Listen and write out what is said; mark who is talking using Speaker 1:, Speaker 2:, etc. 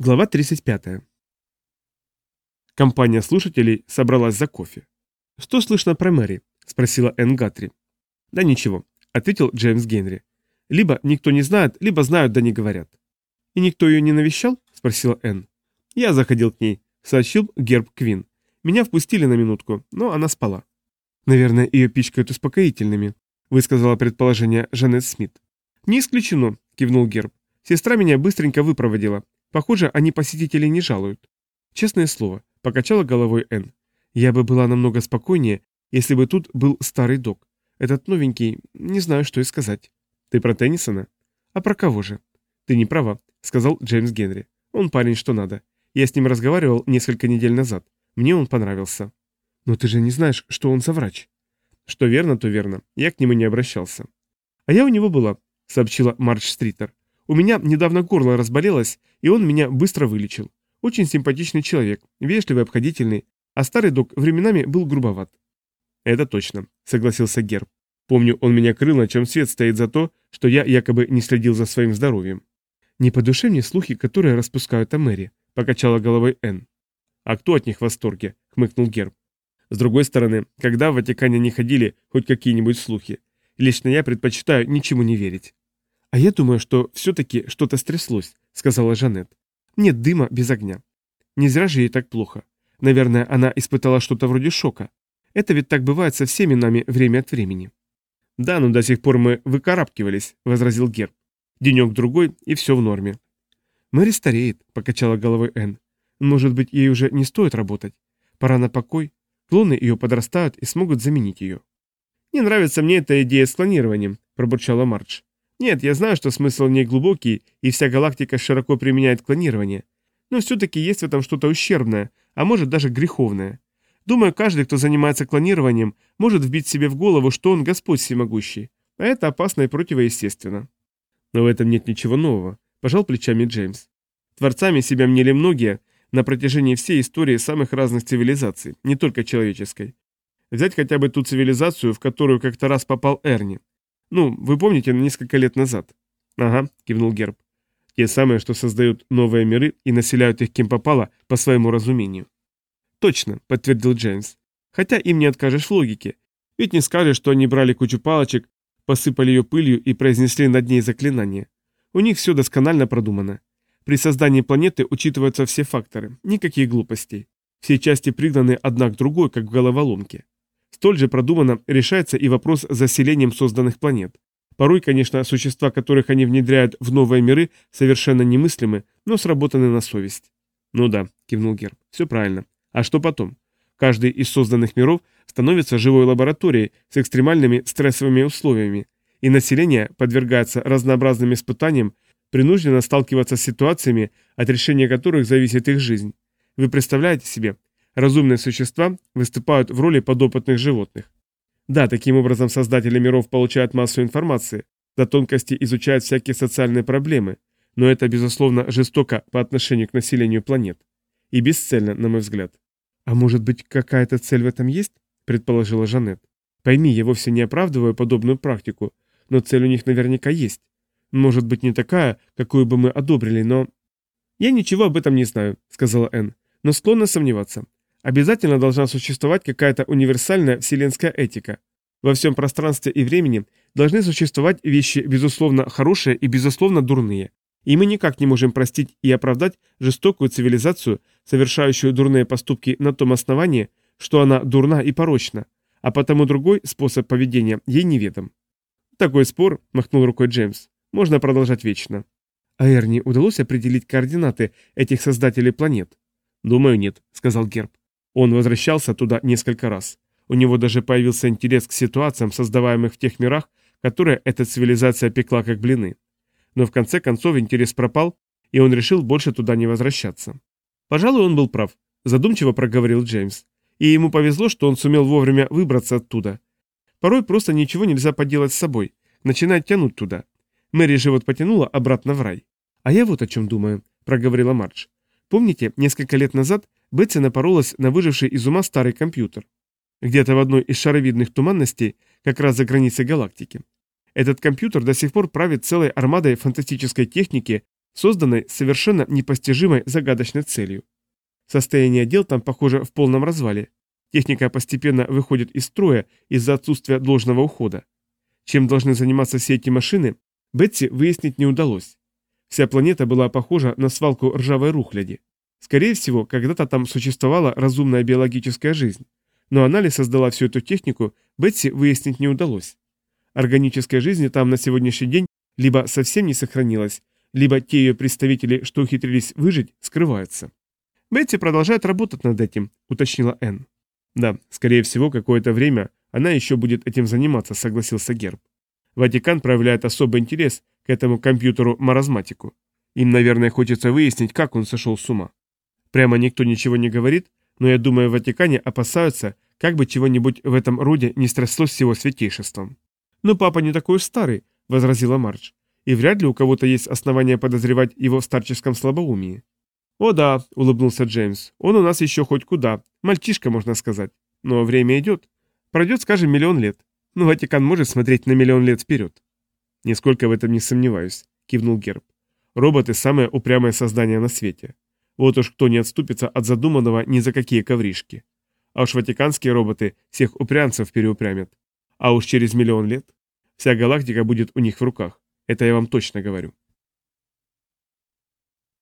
Speaker 1: Глава 35. Компания слушателей собралась за кофе. «Что слышно про Мэри?» – спросила Энн Гатри. «Да ничего», – ответил Джеймс Генри. «Либо никто не знает, либо знают, да не говорят». «И никто ее не навещал?» – спросила Энн. «Я заходил к ней», – сообщил Герб Квин. «Меня впустили на минутку, но она спала». «Наверное, ее пичкают успокоительными», – высказала предположение Жанет Смит. «Не исключено», – кивнул Герб. «Сестра меня быстренько выпроводила. Похоже, они посетителей не жалуют. Честное слово, покачала головой Энн. Я бы была намного спокойнее, если бы тут был старый док. Этот новенький, не знаю, что и сказать. Ты про Теннисона? А про кого же? Ты не права, сказал Джеймс Генри. Он парень что надо. Я с ним разговаривал несколько недель назад. Мне он понравился. Но ты же не знаешь, что он за врач. Что верно, то верно. Я к нему не обращался. А я у него была, сообщила Марч Стритер. У меня недавно горло разболелось, и он меня быстро вылечил. Очень симпатичный человек, вежливый, обходительный, а старый док временами был грубоват. Это точно, согласился Герб. Помню, он меня крыл, на чем свет стоит за то, что я якобы не следил за своим здоровьем. Не по душе мне слухи, которые распускают о Мэри, покачала головой Энн. А кто от них в восторге? хмыкнул Герб. С другой стороны, когда в Ватикане не ходили хоть какие-нибудь слухи, лично я предпочитаю ничему не верить. «А я думаю, что все-таки что-то стряслось», — сказала Жанет. «Нет дыма без огня. Не зря же ей так плохо. Наверное, она испытала что-то вроде шока. Это ведь так бывает со всеми нами время от времени». «Да, но до сих пор мы выкарабкивались», — возразил Герб. «Денек-другой, и все в норме». «Мэри стареет», — покачала головой Энн. «Может быть, ей уже не стоит работать? Пора на покой. Клоны ее подрастают и смогут заменить ее». «Не нравится мне эта идея с клонированием», — пробурчала Мардж. Нет, я знаю, что смысл в ней глубокий, и вся галактика широко применяет клонирование. Но все-таки есть в этом что-то ущербное, а может даже греховное. Думаю, каждый, кто занимается клонированием, может вбить себе в голову, что он Господь всемогущий. А это опасно и противоестественно. Но в этом нет ничего нового, пожал плечами Джеймс. Творцами себя мнели многие на протяжении всей истории самых разных цивилизаций, не только человеческой. Взять хотя бы ту цивилизацию, в которую как-то раз попал Эрни. Ну, вы помните, несколько лет назад. Ага, кивнул Герб. Те самые, что создают новые миры и населяют их кем попало по своему разумению. Точно, подтвердил Джеймс. Хотя им не откажешь в логике. Ведь не скажешь, что они брали кучу палочек, посыпали ее пылью и произнесли над ней заклинание. У них все досконально продумано. При создании планеты учитываются все факторы, никаких глупостей. Все части пригнаны одна к другой, как в головоломке. Столь же продуманно решается и вопрос с заселением созданных планет. Порой, конечно, существа, которых они внедряют в новые миры, совершенно немыслимы, но сработаны на совесть. Ну да, кивнул Герб, все правильно. А что потом? Каждый из созданных миров становится живой лабораторией с экстремальными стрессовыми условиями, и население подвергается разнообразным испытаниям, принуждено сталкиваться с ситуациями, от решения которых зависит их жизнь. Вы представляете себе, разумные существа выступают в роли подопытных животных. Да, таким образом создатели миров получают массу информации, до тонкости изучают всякие социальные проблемы, но это, безусловно, жестоко по отношению к населению планет. И бесцельно, на мой взгляд. «А может быть, какая-то цель в этом есть?» – предположила Жанет. «Пойми, я вовсе не оправдываю подобную практику, но цель у них наверняка есть. Может быть, не такая, какую бы мы одобрили, но...» «Я ничего об этом не знаю», – сказала Энн, – «но склонна сомневаться. Обязательно должна существовать какая-то универсальная вселенская этика. Во всем пространстве и времени должны существовать вещи, безусловно, хорошие и, безусловно, дурные. И мы никак не можем простить и оправдать жестокую цивилизацию, совершающую дурные поступки на том основании, что она дурна и порочна, а потому другой способ поведения ей неведом. Такой спор, махнул рукой Джеймс, можно продолжать вечно. А Эрни удалось определить координаты этих создателей планет? Думаю, нет, сказал Герб. Он возвращался туда несколько раз. У него даже появился интерес к ситуациям, создаваемых в тех мирах, которые эта цивилизация пекла как блины. Но в конце концов интерес пропал, и он решил больше туда не возвращаться. Пожалуй, он был прав, задумчиво проговорил Джеймс. И ему повезло, что он сумел вовремя выбраться оттуда. Порой просто ничего нельзя поделать с собой, начинает тянуть туда. Мэри же вот потянула обратно в рай. А я вот о чем думаю, проговорила Мардж. Помните, несколько лет назад Бетси напоролась на выживший из ума старый компьютер. Где-то в одной из шаровидных туманностей, как раз за границей галактики. Этот компьютер до сих пор правит целой армадой фантастической техники, созданной совершенно непостижимой загадочной целью. Состояние дел там, похоже, в полном развале. Техника постепенно выходит из строя из-за отсутствия должного ухода. Чем должны заниматься все эти машины, Бетси выяснить не удалось. Вся планета была похожа на свалку ржавой рухляди. Скорее всего, когда-то там существовала разумная биологическая жизнь. Но она ли создала всю эту технику, Бетси выяснить не удалось. Органической жизни там на сегодняшний день либо совсем не сохранилось, либо те ее представители, что ухитрились выжить, скрываются. Бетти продолжает работать над этим, уточнила Энн. Да, скорее всего, какое-то время она еще будет этим заниматься, согласился Герб. Ватикан проявляет особый интерес к этому компьютеру-маразматику. Им, наверное, хочется выяснить, как он сошел с ума. Прямо никто ничего не говорит, но я думаю, в Ватикане опасаются, как бы чего-нибудь в этом роде не стряслось с его святейшеством. «Но папа не такой старый», — возразила Мардж, «и вряд ли у кого-то есть основания подозревать его в старческом слабоумии». «О да», — улыбнулся Джеймс, — «он у нас еще хоть куда, мальчишка, можно сказать. Но время идет. Пройдет, скажем, миллион лет. Но Ватикан может смотреть на миллион лет вперед». «Нисколько в этом не сомневаюсь», — кивнул Герб. «Роботы — самое упрямое создание на свете. Вот уж кто не отступится от задуманного ни за какие ковришки. А уж ватиканские роботы всех упрямцев переупрямят. А уж через миллион лет вся галактика будет у них в руках. Это я вам точно говорю.